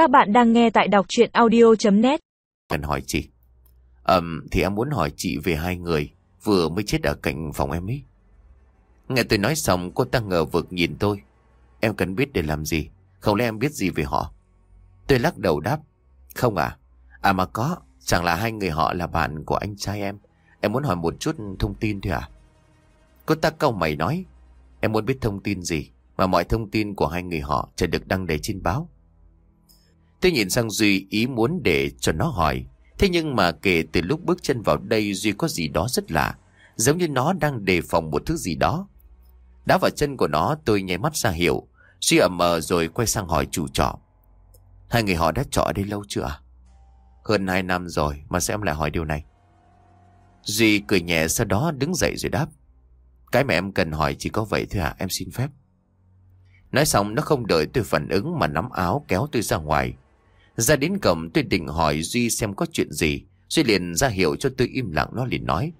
Các bạn đang nghe tại đọc chuyện audio.net Cần hỏi chị. Ừm, thì em muốn hỏi chị về hai người vừa mới chết ở cạnh phòng em ấy. Nghe tôi nói xong cô ta ngờ vực nhìn tôi. Em cần biết để làm gì? Không lẽ em biết gì về họ? Tôi lắc đầu đáp. Không à? À mà có, chẳng là hai người họ là bạn của anh trai em. Em muốn hỏi một chút thông tin thôi à? Cô ta câu mày nói. Em muốn biết thông tin gì? Mà mọi thông tin của hai người họ sẽ được đăng đầy trên báo. Tôi nhìn sang Duy ý muốn để cho nó hỏi. Thế nhưng mà kể từ lúc bước chân vào đây Duy có gì đó rất lạ. Giống như nó đang đề phòng một thứ gì đó. Đá vào chân của nó tôi nháy mắt ra hiểu. Duy ẩm mờ rồi quay sang hỏi chủ trọ. Hai người họ đã trọ ở đây lâu chưa à? Hơn hai năm rồi mà sao em lại hỏi điều này? Duy cười nhẹ sau đó đứng dậy rồi đáp. Cái mà em cần hỏi chỉ có vậy thôi à, em xin phép. Nói xong nó không đợi tôi phản ứng mà nắm áo kéo tôi ra ngoài. Ra đến cổng tôi định hỏi Duy xem có chuyện gì. Duy liền ra hiệu cho tôi im lặng nó liền nói.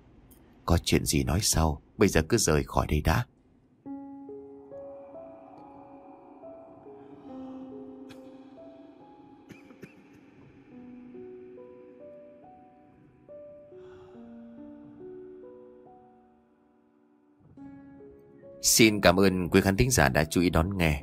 Có chuyện gì nói sau, bây giờ cứ rời khỏi đây đã. Xin cảm ơn quý khán thính giả đã chú ý đón nghe.